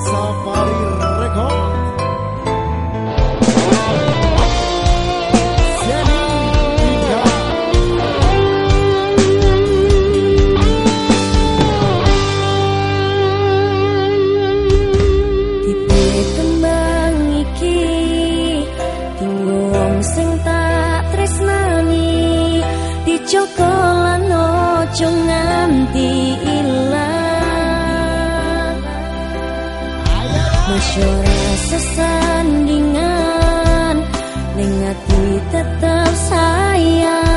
Safari Record sing tak tresnani dicokolan nganti ilang. Masyora sesandingan hati tetap sayang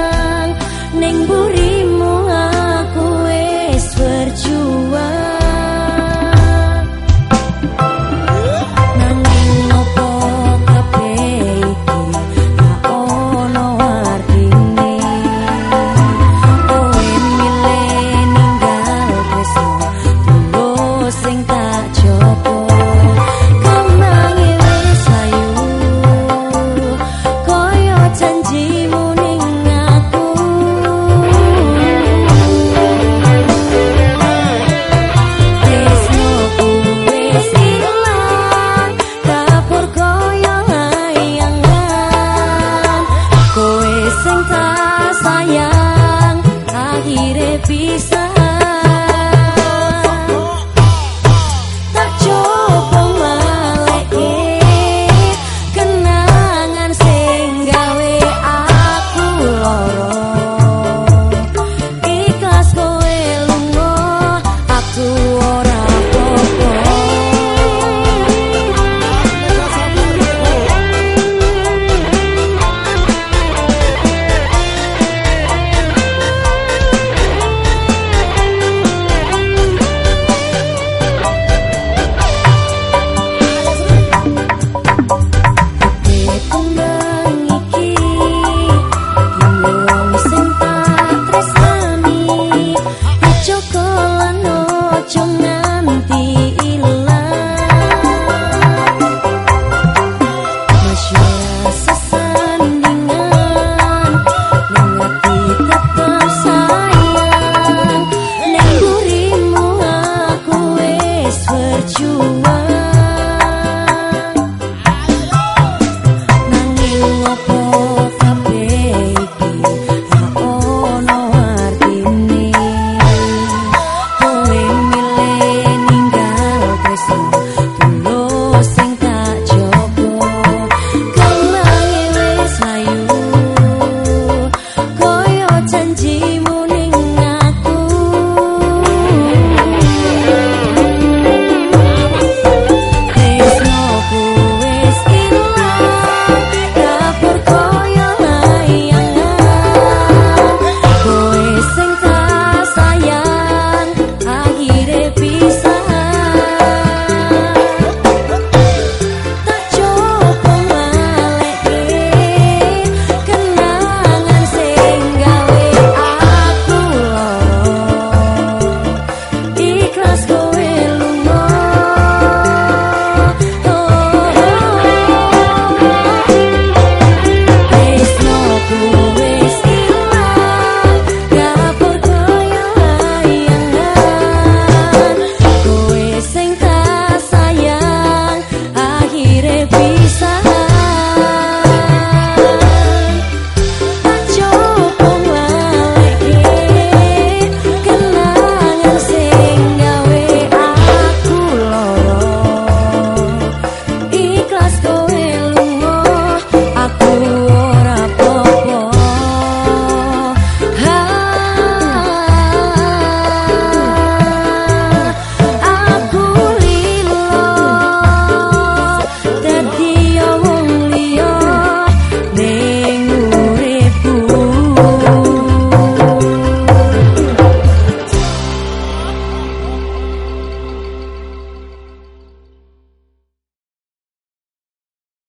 tak sayang akhirnya bisa